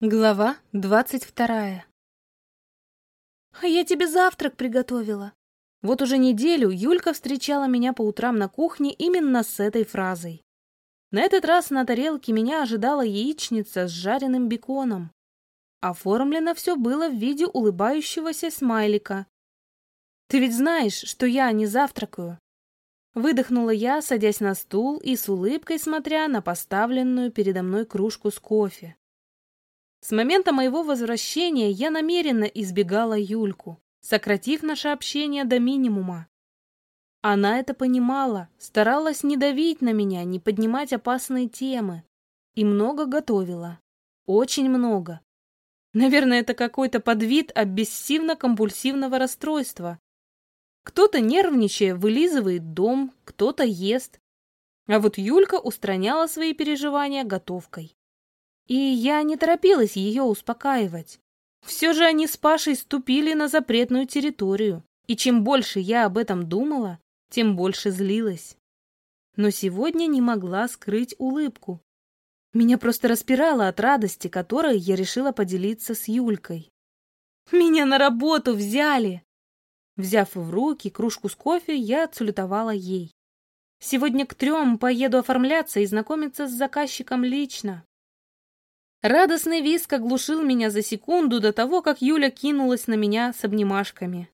Глава двадцать вторая. «А я тебе завтрак приготовила». Вот уже неделю Юлька встречала меня по утрам на кухне именно с этой фразой. На этот раз на тарелке меня ожидала яичница с жареным беконом. Оформлено все было в виде улыбающегося смайлика. «Ты ведь знаешь, что я не завтракаю?» Выдохнула я, садясь на стул и с улыбкой смотря на поставленную передо мной кружку с кофе. С момента моего возвращения я намеренно избегала Юльку, сократив наше общение до минимума. Она это понимала, старалась не давить на меня, не поднимать опасные темы. И много готовила. Очень много. Наверное, это какой-то подвид обессивно-компульсивного расстройства. Кто-то, нервничая, вылизывает дом, кто-то ест. А вот Юлька устраняла свои переживания готовкой. И я не торопилась ее успокаивать. Все же они с Пашей ступили на запретную территорию, и чем больше я об этом думала, тем больше злилась. Но сегодня не могла скрыть улыбку. Меня просто распирало от радости, которой я решила поделиться с Юлькой. «Меня на работу взяли!» Взяв в руки кружку с кофе, я отсулютовала ей. «Сегодня к трем поеду оформляться и знакомиться с заказчиком лично. Радостный виск оглушил меня за секунду до того, как Юля кинулась на меня с обнимашками.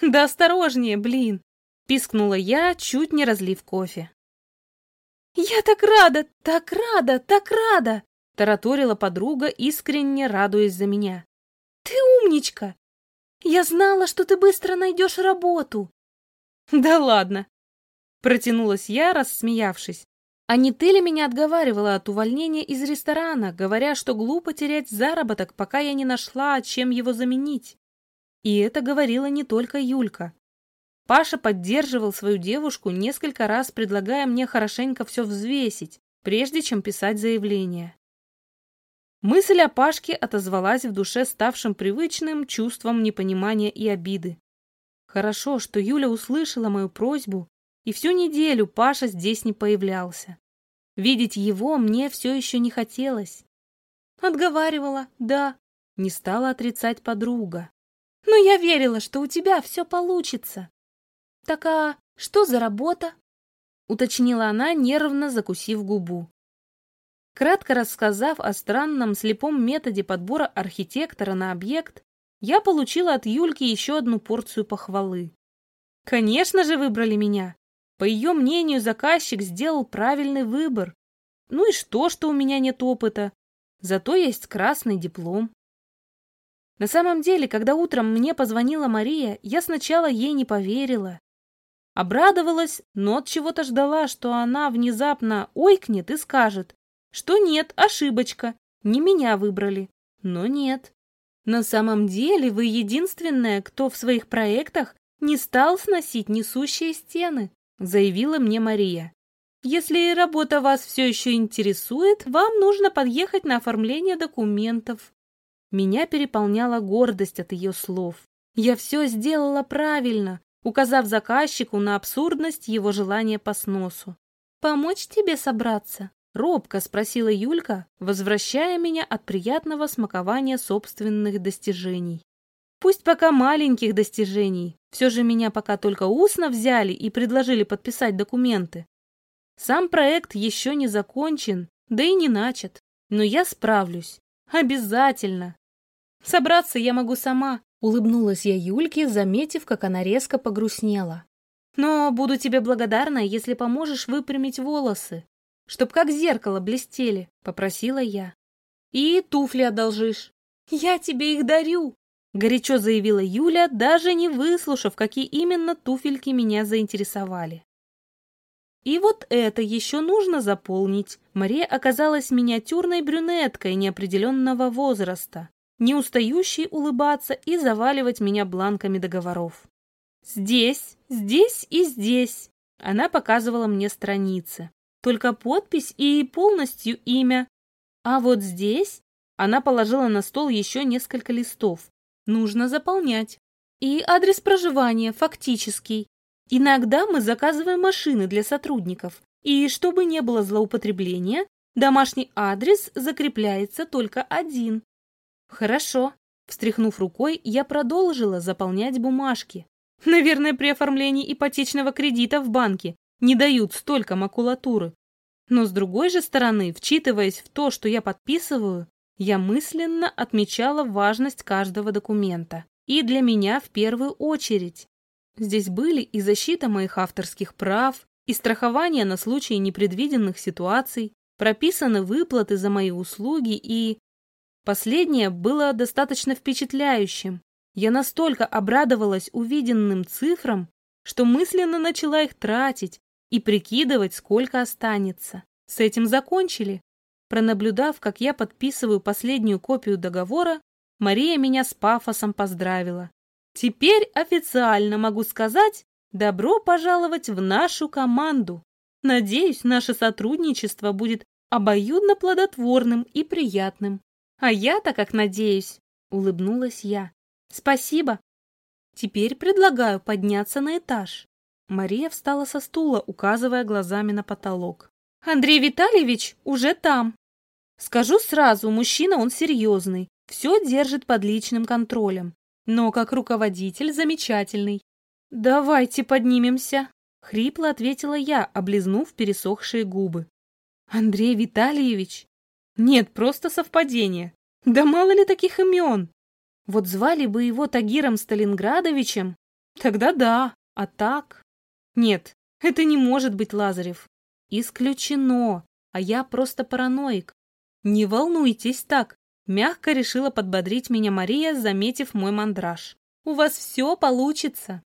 «Да осторожнее, блин!» — пискнула я, чуть не разлив кофе. «Я так рада, так рада, так рада!» — тараторила подруга, искренне радуясь за меня. «Ты умничка! Я знала, что ты быстро найдешь работу!» «Да ладно!» — протянулась я, рассмеявшись. А не ты ли меня отговаривала от увольнения из ресторана, говоря, что глупо терять заработок, пока я не нашла, чем его заменить? И это говорила не только Юлька. Паша поддерживал свою девушку, несколько раз предлагая мне хорошенько все взвесить, прежде чем писать заявление. Мысль о Пашке отозвалась в душе ставшим привычным чувством непонимания и обиды. Хорошо, что Юля услышала мою просьбу и всю неделю Паша здесь не появлялся. Видеть его мне все еще не хотелось. Отговаривала, да, не стала отрицать подруга. Но я верила, что у тебя все получится. Так а что за работа? Уточнила она, нервно закусив губу. Кратко рассказав о странном слепом методе подбора архитектора на объект, я получила от Юльки еще одну порцию похвалы. Конечно же выбрали меня. По ее мнению, заказчик сделал правильный выбор. Ну и что, что у меня нет опыта? Зато есть красный диплом. На самом деле, когда утром мне позвонила Мария, я сначала ей не поверила. Обрадовалась, но от чего-то ждала, что она внезапно ойкнет и скажет, что нет, ошибочка, не меня выбрали. Но нет. На самом деле вы единственная, кто в своих проектах не стал сносить несущие стены заявила мне Мария. Если работа вас все еще интересует, вам нужно подъехать на оформление документов. Меня переполняла гордость от ее слов. Я все сделала правильно, указав заказчику на абсурдность его желания по сносу. «Помочь тебе собраться?» — робко спросила Юлька, возвращая меня от приятного смакования собственных достижений. Пусть пока маленьких достижений, все же меня пока только устно взяли и предложили подписать документы. Сам проект еще не закончен, да и не начат. Но я справлюсь. Обязательно. Собраться я могу сама, улыбнулась я Юльке, заметив, как она резко погрустнела. Но буду тебе благодарна, если поможешь выпрямить волосы, чтоб как зеркало блестели, попросила я. И туфли одолжишь. Я тебе их дарю, горячо заявила Юля, даже не выслушав, какие именно туфельки меня заинтересовали. И вот это еще нужно заполнить. Мария оказалась миниатюрной брюнеткой неопределенного возраста, не устающей улыбаться и заваливать меня бланками договоров. Здесь, здесь и здесь. Она показывала мне страницы. Только подпись и полностью имя. А вот здесь она положила на стол еще несколько листов, нужно заполнять. И адрес проживания фактический. Иногда мы заказываем машины для сотрудников. И чтобы не было злоупотребления, Домашний адрес закрепляется только один. Хорошо. Встряхнув рукой, я продолжила заполнять бумажки. Наверное, при оформлении ипотечного кредита в банке не дают столько макулатуры. Но с другой же стороны, вчитываясь в то, что я подписываю, я мысленно отмечала важность каждого документа. И для меня в первую очередь. Здесь были и защита моих авторских прав, и страхование на случай непредвиденных ситуаций, прописаны выплаты за мои услуги и... Последнее было достаточно впечатляющим. Я настолько обрадовалась увиденным цифрам, что мысленно начала их тратить и прикидывать, сколько останется. С этим закончили. Пронаблюдав, как я подписываю последнюю копию договора, Мария меня с пафосом поздравила. Теперь официально могу сказать «добро пожаловать в нашу команду». Надеюсь, наше сотрудничество будет обоюдно плодотворным и приятным. А я-то как надеюсь, улыбнулась я. Спасибо. Теперь предлагаю подняться на этаж. Мария встала со стула, указывая глазами на потолок. Андрей Витальевич уже там. Скажу сразу, мужчина он серьезный, все держит под личным контролем, но как руководитель замечательный. Давайте поднимемся, хрипло ответила я, облизнув пересохшие губы. Андрей Витальевич? Нет, просто совпадение. Да мало ли таких имен. Вот звали бы его Тагиром Сталинградовичем, тогда да, а так... Нет, это не может быть Лазарев. Исключено, а я просто параноик. Не волнуйтесь так, мягко решила подбодрить меня Мария, заметив мой мандраж. У вас все получится.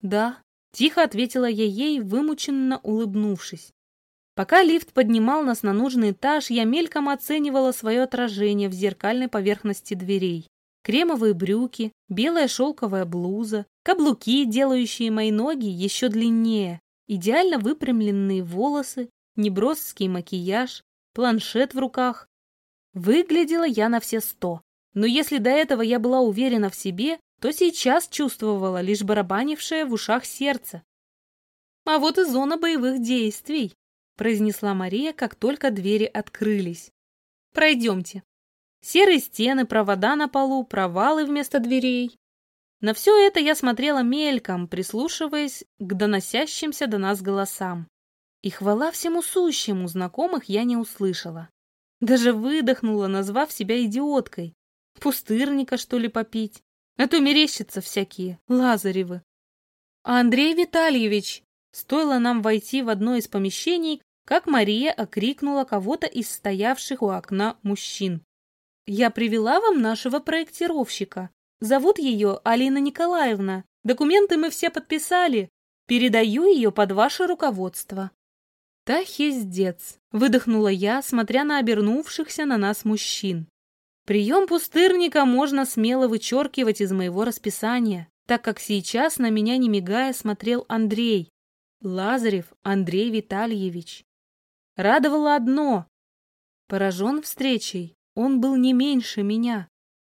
Да, тихо ответила я ей, вымученно улыбнувшись. Пока лифт поднимал нас на нужный этаж, я мельком оценивала свое отражение в зеркальной поверхности дверей. Кремовые брюки, белая шелковая блуза, каблуки, делающие мои ноги еще длиннее, идеально выпрямленные волосы, неброский макияж, планшет в руках. Выглядела я на все сто. Но если до этого я была уверена в себе, то сейчас чувствовала лишь барабанившее в ушах сердце. А вот и зона боевых действий произнесла Мария, как только двери открылись. Пройдемте. Серые стены, провода на полу, провалы вместо дверей. На все это я смотрела мельком, прислушиваясь к доносящимся до нас голосам. И хвала всему сущему, знакомых я не услышала. Даже выдохнула, назвав себя идиоткой. Пустырника, что ли, попить? А то мерещатся всякие, Лазаревы. А Андрей Витальевич, стоило нам войти в одно из помещений, как Мария окрикнула кого-то из стоявших у окна мужчин. «Я привела вам нашего проектировщика. Зовут ее Алина Николаевна. Документы мы все подписали. Передаю ее под ваше руководство». «Тахиздец!» — выдохнула я, смотря на обернувшихся на нас мужчин. Прием пустырника можно смело вычеркивать из моего расписания, так как сейчас на меня, не мигая, смотрел Андрей. Лазарев Андрей Витальевич. Радовало одно. Поражен встречей, он был не меньше меня.